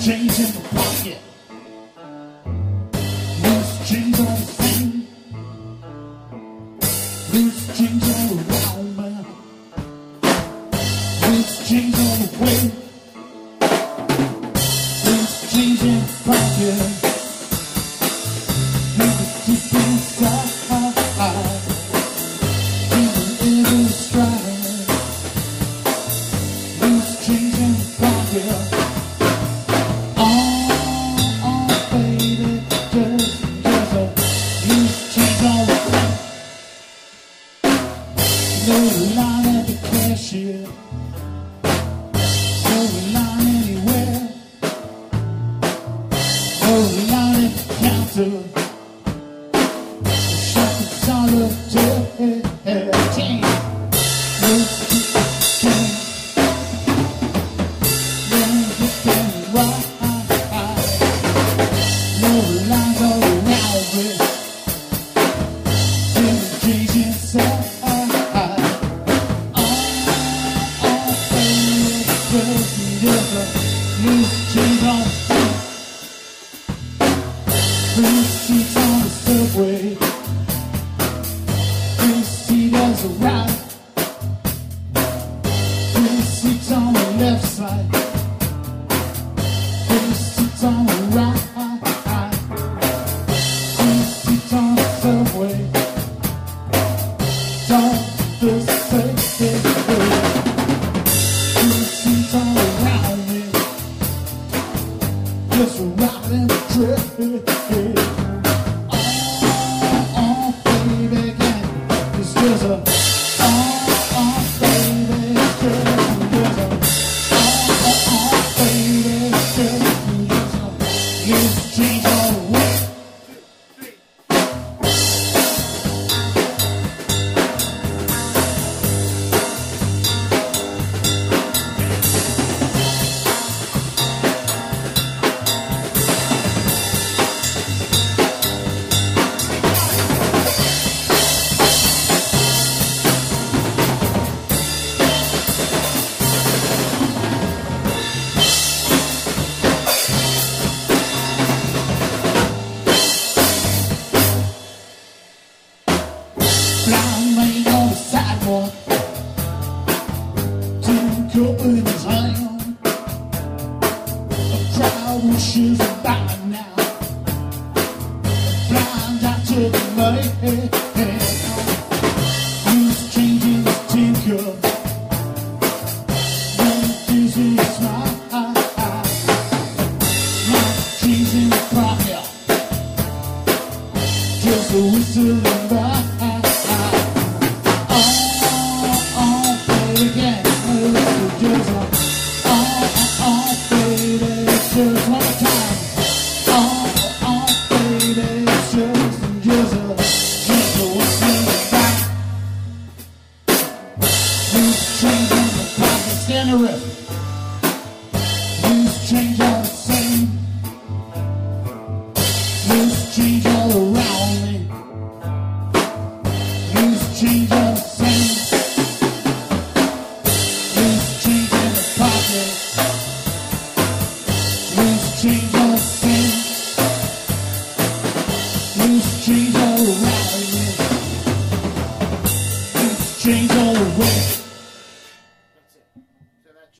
Change in the pocket. Loose change on the thing. Loose change all around me. Loose change on the way. No line at the cashier. No line anywhere. No line at the counter. Solitaire. Blue loose cup in his. A crowd wishes now. The man, who's changing his. One smile, pocket. Just a whistling by. Change all the same. Loose change all around me. Loose change all the same. Loose change in the pocket. Loose change all the same. Loose change all around me. Loose change all the way.